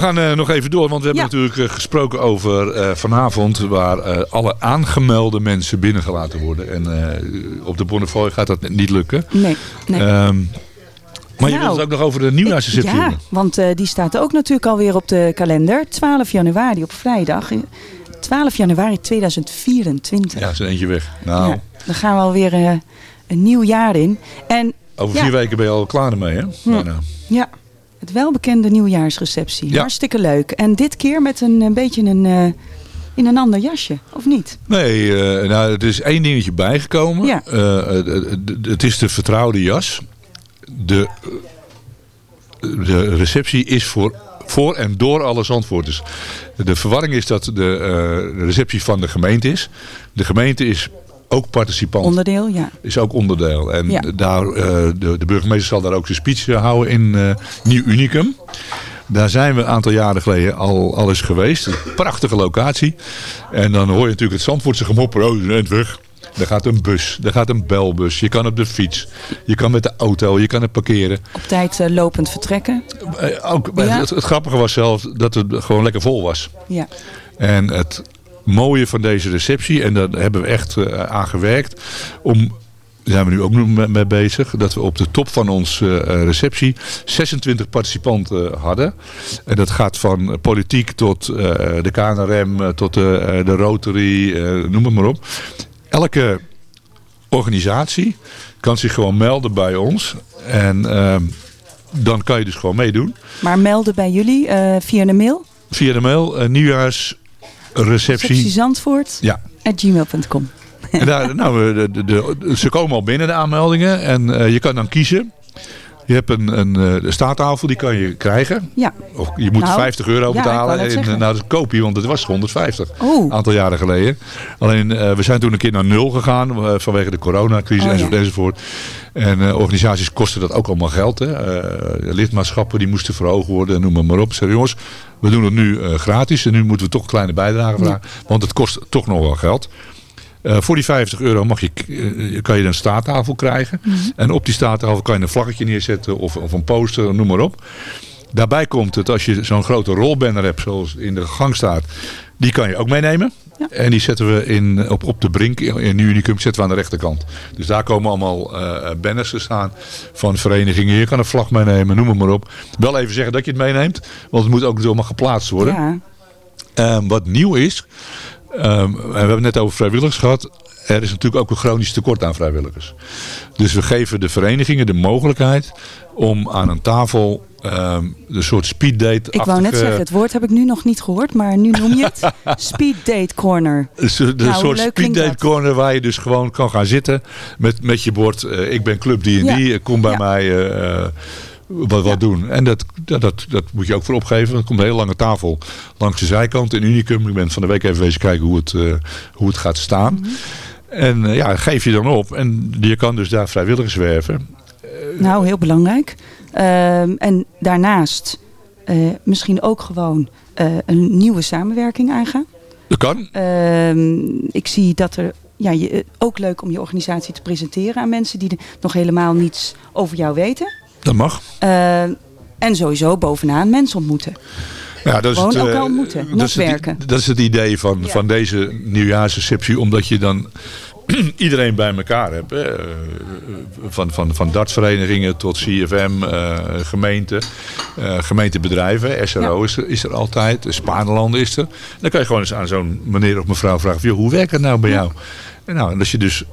We gaan eh, nog even door, want we hebben Ja. natuurlijk eh, gesproken over eh, vanavond waar alle aangemelde mensen binnengelaten worden. En op de Bonnefoy gaat dat niet lukken. Nee, nee. Ehm, maar je Nou, wilt het ook nog over de nieuwjaarsreceptie Ja, want die staat ook natuurlijk alweer op de kalender. 12 januari op vrijdag. 12 januari 2024. Ja, is er eentje weg. Nou, Ja, dan gaan we alweer een nieuw jaar in. En over ja, vier weken ben je al klaar ermee, hè? Bijna. Ja, het welbekende nieuwjaarsreceptie. Ja. Hartstikke leuk. En dit keer met een, een beetje een, eh, in een ander jasje, of niet? Nee, eh, nou, er is één dingetje bijgekomen. Ja. Eh, het is de vertrouwde jas. De, de receptie is voor, voor en door alle Zandvoorters. De verwarring is dat de, de receptie van de gemeente is. De gemeente is ook participant. Onderdeel, ja. is ook onderdeel. En Ja. daar, eh, de, de burgemeester zal daar ook zijn speech eh, houden in eh, Nieuw Unicum. Daar zijn we een aantal jaren geleden al, al eens geweest. Een prachtige locatie. En dan hoor je natuurlijk het Zandvoortse gemopper. Oh, net weg. Er gaat een bus, er gaat een belbus. Je kan op de fiets, je kan met de auto, je kan het parkeren. Op tijd lopend vertrekken. Ook, Ja. het, het grappige was zelfs dat het gewoon lekker vol was. Ja. En het mooie van deze receptie, en daar hebben we echt eh, aan gewerkt, om, daar zijn we nu ook nog mee- bezig, dat we op de top van onze eh, receptie 26 participanten hadden. En dat gaat van politiek tot eh, de KNRM, eh, tot de, eh, de Rotary, eh, noem het maar op. Elke organisatie kan zich gewoon melden bij ons. En dan kan je dus gewoon meedoen. Maar melden bij jullie eh, via de mail. Via de mail, eh, nieuwjaarsreceptie. Receptie Zandvoort. Ja. At gmail.com. En daar, nou, de, de, de- ze komen al binnen de aanmeldingen en eh, je kan dan kiezen. Je hebt een, een eh, staattafel, die kan je krijgen. Ja. Of je moet Nou, 50 euro ja, ik wou betalen. en, eh, nou, dat koop je, want het was 150. Oh. Een aantal jaren geleden. Alleen, eh, we zijn toen een keer naar nul gegaan vanwege de coronacrisis Oh, ja. enzovoort, enzovoort. En organisaties kosten dat ook allemaal geld. Hè. Lidmaatschappen die moesten verhoogd worden, noem maar, maar op. Zeg, jongens, we doen het nu gratis en nu moeten we toch een kleine bijdrage vragen. Want het kost toch nog wel geld. Eh, voor die 50 euro mag je, eh, kan je een staattafel krijgen. En op die staattafel kan je een vlaggetje neerzetten of, of een poster, noem maar op. Daarbij komt het, als je zo'n grote rolbanner hebt, zoals in de gang staat, die kan je ook meenemen. En die zetten we in, op, op de brink in in Unicum zetten we aan de rechterkant. Dus daar komen allemaal eh, banners te staan van verenigingen. Je kan een vlag meenemen, noem het maar op. Wel even zeggen dat je het meeneemt, want het moet ook allemaal geplaatst worden. Ja. Ehm, wat nieuw is, ehm, we hebben het net over vrijwilligers gehad. Er is natuurlijk ook een chronisch tekort aan vrijwilligers. Dus we geven de verenigingen de mogelijkheid om aan een tafel ehm een soort speeddate Ik wou net zeggen, het woord heb ik nu nog niet gehoord, maar nu noem je het. Speed Date Corner. Dus de Nou, hoe soort speeddate dat? corner waar je dus gewoon kan gaan zitten met, met je bord. eh, ik ben club die en Ja. die, eh, kom bij Ja. mij eh, eh, wat, wat doen. En dat, dat, dat, dat moet je ook voor opgeven. Er komt een hele lange tafel langs de zijkant in Unicum. Ik ben van de week even wezen kijken hoe het, eh, hoe het gaat staan. Mhm. En eh, ja, geef je dan op. En je kan dus daar vrijwilligers werven. Nou, heel belangrijk. Ehm, en daarnaast eh, misschien ook gewoon eh, een nieuwe samenwerking aangaan. Dat kan. Ehm, ik zie dat er ja, je, eh, ook leuk om je organisatie te presenteren aan mensen die er nog helemaal niets over jou weten. Dat mag. Ehm, en sowieso bovenaan mensen ontmoeten. Ja, dat is Gewoon het, eh, elkaar ontmoeten, dat is het-. Dat is het idee van, van deze nieuwjaarsreceptie. Omdat je dan iedereen bij elkaar hebt. Hè. Eh, Van, van, van dartverenigingen tot CFM, eh gemeenten, eh, gemeentebedrijven. SRO is, er, is er altijd. Spaanland is er. Dan kan je gewoon eens aan zo'n meneer of mevrouw vragen. joh, hoe werkt het nou bij jou? En, nou, en als je dus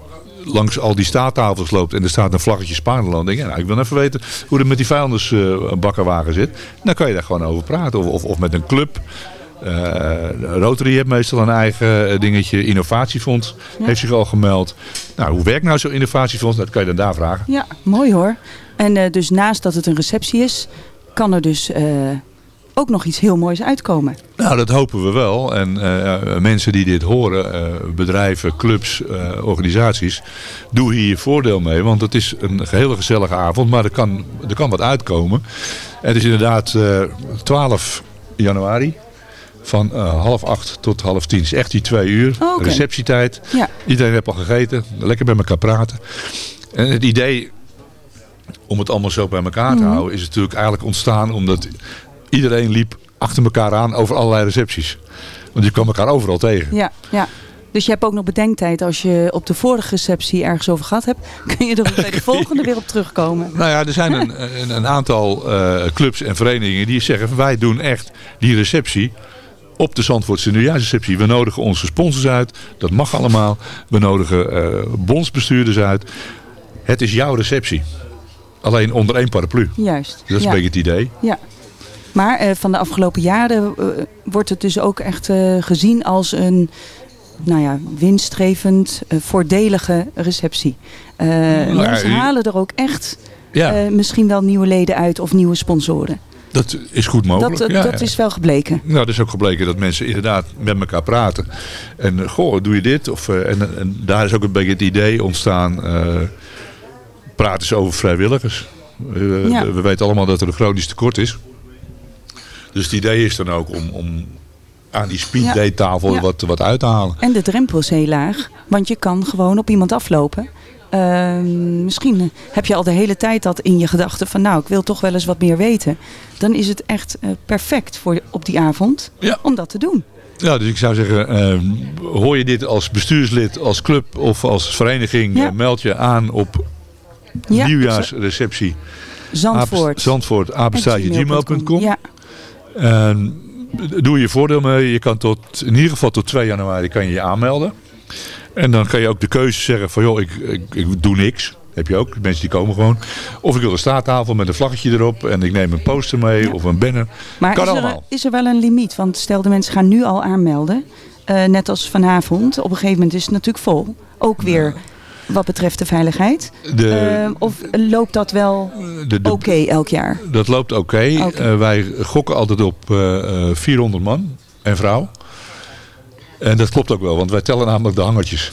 langs al die staattafels loopt en er staat een vlaggetje Spaanland. Denk je, nou, ik wil even weten hoe het met die vuilnisbakkerwagen zit. Dan kan je daar gewoon over praten. Of, of, of met een club. Eh, Rotary heeft meestal een eigen eh, dingetje. Innovatiefonds Ja. heeft zich al gemeld. Nou, hoe werkt nou zo'n innovatiefonds? Dat kan je dan daar vragen. Ja, mooi hoor. En eh, dus naast dat het een receptie is, kan er dus ook nog iets heel moois uitkomen. Nou, dat hopen we wel. En eh, mensen die dit horen, eh, bedrijven, clubs, eh, organisaties, doe hier je voordeel mee. Want het is een hele gezellige avond, maar er kan, er kan wat uitkomen. Het is inderdaad eh 12 januari. Van half acht tot half tien. is echt die twee uur. Oh. Receptietijd. Ja. Iedereen heeft al gegeten. Lekker bij elkaar praten. En het idee om het allemaal zo bij elkaar te Mhm. houden is natuurlijk eigenlijk ontstaan omdat iedereen liep achter elkaar aan over allerlei recepties. Want je kwam elkaar overal tegen. Ja, ja. Dus je hebt ook nog bedenktijd als je op de vorige receptie ergens over gehad hebt. Kun je er bij de volgende weer op terugkomen. Nou ja, er zijn een, een, een aantal eh, clubs en verenigingen die zeggen... wij doen echt die receptie op de Zandvoortse nieuwjaarsreceptie. We nodigen onze sponsors uit. Dat mag allemaal. We nodigen eh, bondsbestuurders uit. Het is jouw receptie. Alleen onder één paraplu. Juist. Dat is ja. een beetje het idee. Ja. Maar eh, van de afgelopen jaren eh, wordt het dus ook echt eh, gezien als een nou ja, winstgevend, voordelige receptie. Mensen u- halen er ook echt Ja. misschien wel nieuwe leden uit of nieuwe sponsoren. Dat is goed mogelijk. dat ja, dat ja. is wel gebleken. Nou, dat is ook gebleken dat mensen inderdaad met elkaar praten. En goh, doe je dit? Of, en, en daar is ook een beetje het idee ontstaan. eh praten eens over vrijwilligers. Ja. we weten allemaal dat er een chronisch tekort is. Dus het idee is dan ook om, om aan die speed Ja. date tafel Ja. wat, wat uit te halen. En de drempel is heel laag, want je kan gewoon op iemand aflopen. Ehm, misschien heb je al de hele tijd dat in je gedachten van nou, ik wil toch wel eens wat meer weten. Dan is het echt eh, perfect voor op die avond Ja. om dat te doen. Ja, dus ik zou zeggen, eh, hoor je dit als bestuurslid, als club of als vereniging, Ja. eh, meld je aan op Ja, nieuwjaarsreceptie. Zandvoort. Zandvoort. Ja, En doe je voordeel mee. Je kan tot, in ieder geval tot 2 januari kan je je aanmelden. En dan kan je ook de keuze zeggen van joh, ik, ik, ik doe niks. Heb je ook. Mensen die komen gewoon. Of ik wil een staattafel met een vlaggetje erop. En ik neem een poster mee of een banner. maar kan is er, is er wel een limiet? Want stel de mensen gaan nu al aanmelden, eh, net als vanavond. Op een gegeven moment is het natuurlijk vol. Ook weer wat betreft de veiligheid. De, Ehm, of loopt dat wel oké elk jaar? Dat loopt oké. Eh, wij gokken altijd op eh, eh, 400 man en vrouw. En dat klopt ook wel, want wij tellen namelijk de hangertjes.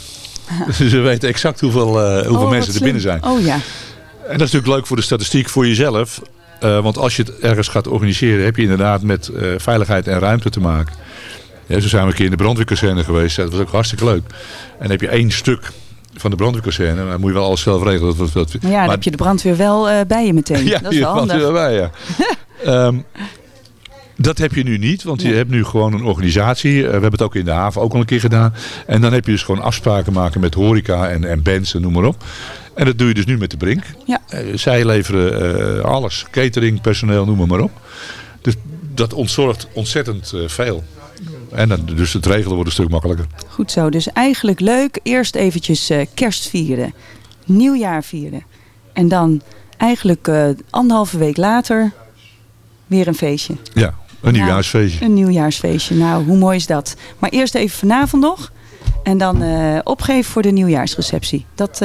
Dus we weten exact hoeveel, eh, hoeveel Oh, mensen er binnen zijn. Oh ja. En dat is natuurlijk leuk voor de statistiek voor jezelf. Eh, want als je het ergens gaat organiseren, heb je inderdaad met eh, veiligheid en ruimte te maken. Ja, zo zijn we een keer in de brandweerkazerne geweest. Dat was ook hartstikke leuk. En dan heb je één stuk van de brandweerkazerne. Maar dan moet je wel alles zelf regelen. Dat, ja, dan heb je de brandweer wel eh, bij je meteen. ja, dat is wel handig. bij, ja. Ehm, dat heb je nu niet, want je hebt nu gewoon een organisatie. Eh, we hebben het ook in de haven ook al een keer gedaan. En dan heb je dus gewoon afspraken maken met horeca en, en bands en noem maar op. En dat doe je dus nu met de Brink. Ja. Eh, zij leveren alles, catering, personeel, noem maar op. Dus dat ontzorgt ontzettend veel. En dus het regelen wordt een stuk makkelijker. Goed zo, dus eigenlijk leuk. Eerst eventjes eh, kerst vieren, nieuwjaar vieren. En dan eigenlijk eh, anderhalve week later weer een feestje. Ja, een nieuwjaarsfeestje. Een nieuwjaarsfeestje. Nou, hoe mooi is dat? Maar eerst even vanavond nog. En dan eh, opgeven voor de nieuwjaarsreceptie. Dat,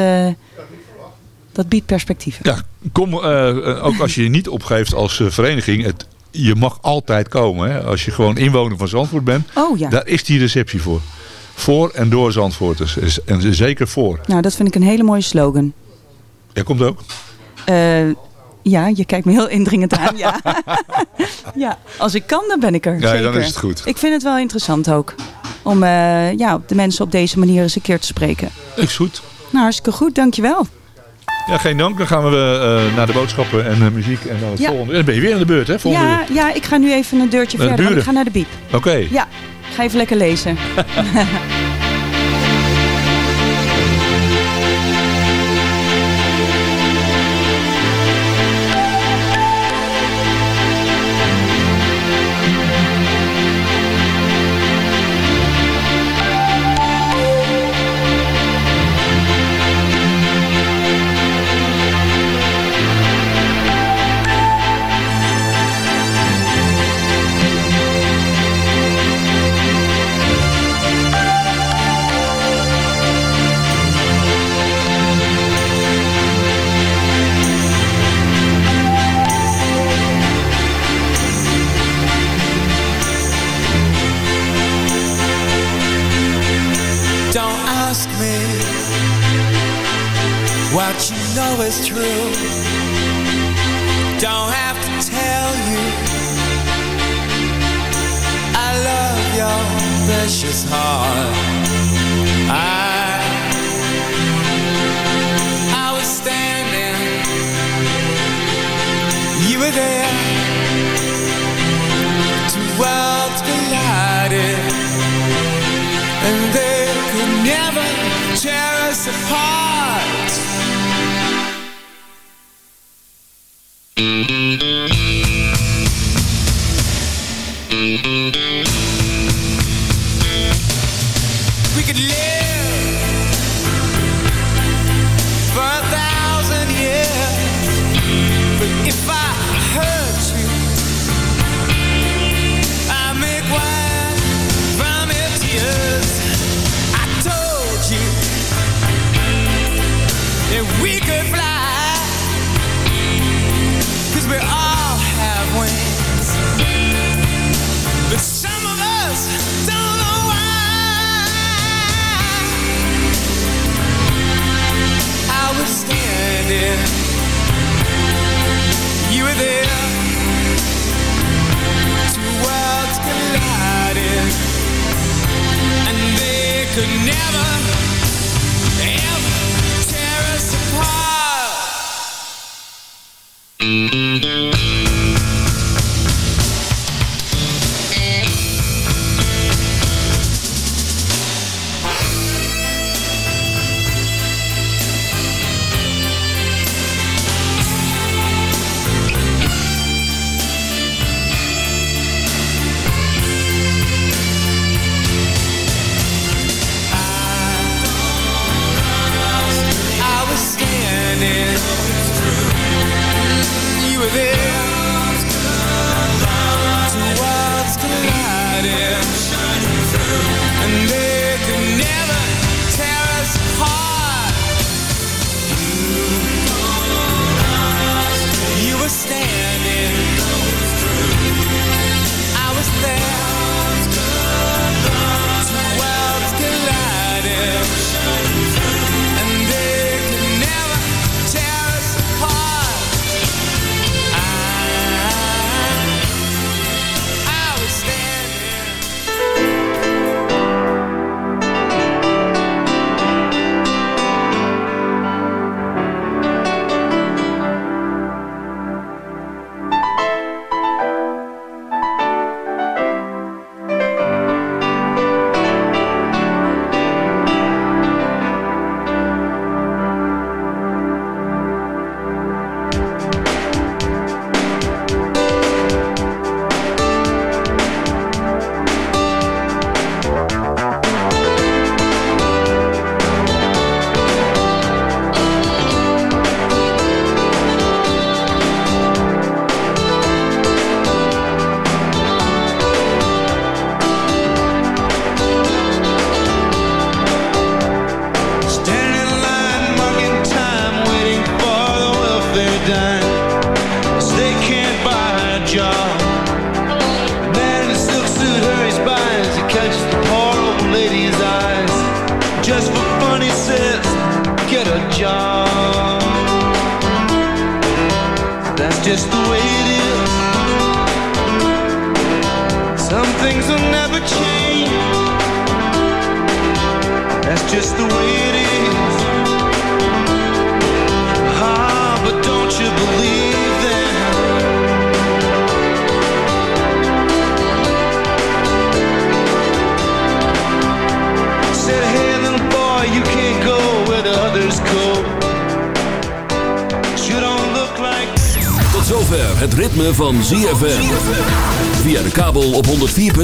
dat biedt perspectieven. Ja, kom, ook als je je niet opgeeft als vereniging. Het, je mag altijd komen. Hè? Als je gewoon inwoner van Zandvoort bent. Oh ja. Daar is die receptie voor. Voor en door Zandvoorters. Is- En zeker voor. Nou, dat vind ik een hele mooie slogan. Jij komt ook. Eh, ja, je kijkt me heel indringend aan. Ja. ja, als ik kan, dan ben ik er. Ja, zeker. dan is het goed. Ik vind het wel interessant ook. Om eh, ja, de mensen op deze manier eens een keer te spreken. Is goed. Nou, hartstikke goed. Dankjewel. Ja, geen dank. Dan gaan we eh, naar de boodschappen en eh, muziek. En dan het Ja. volgende. En dan ben je weer aan de beurt, hè? Volgende Ja, ja, ik ga nu even een deurtje Naar verder. ik ga naar de biep. Oké. Ja, ik ga even lekker lezen.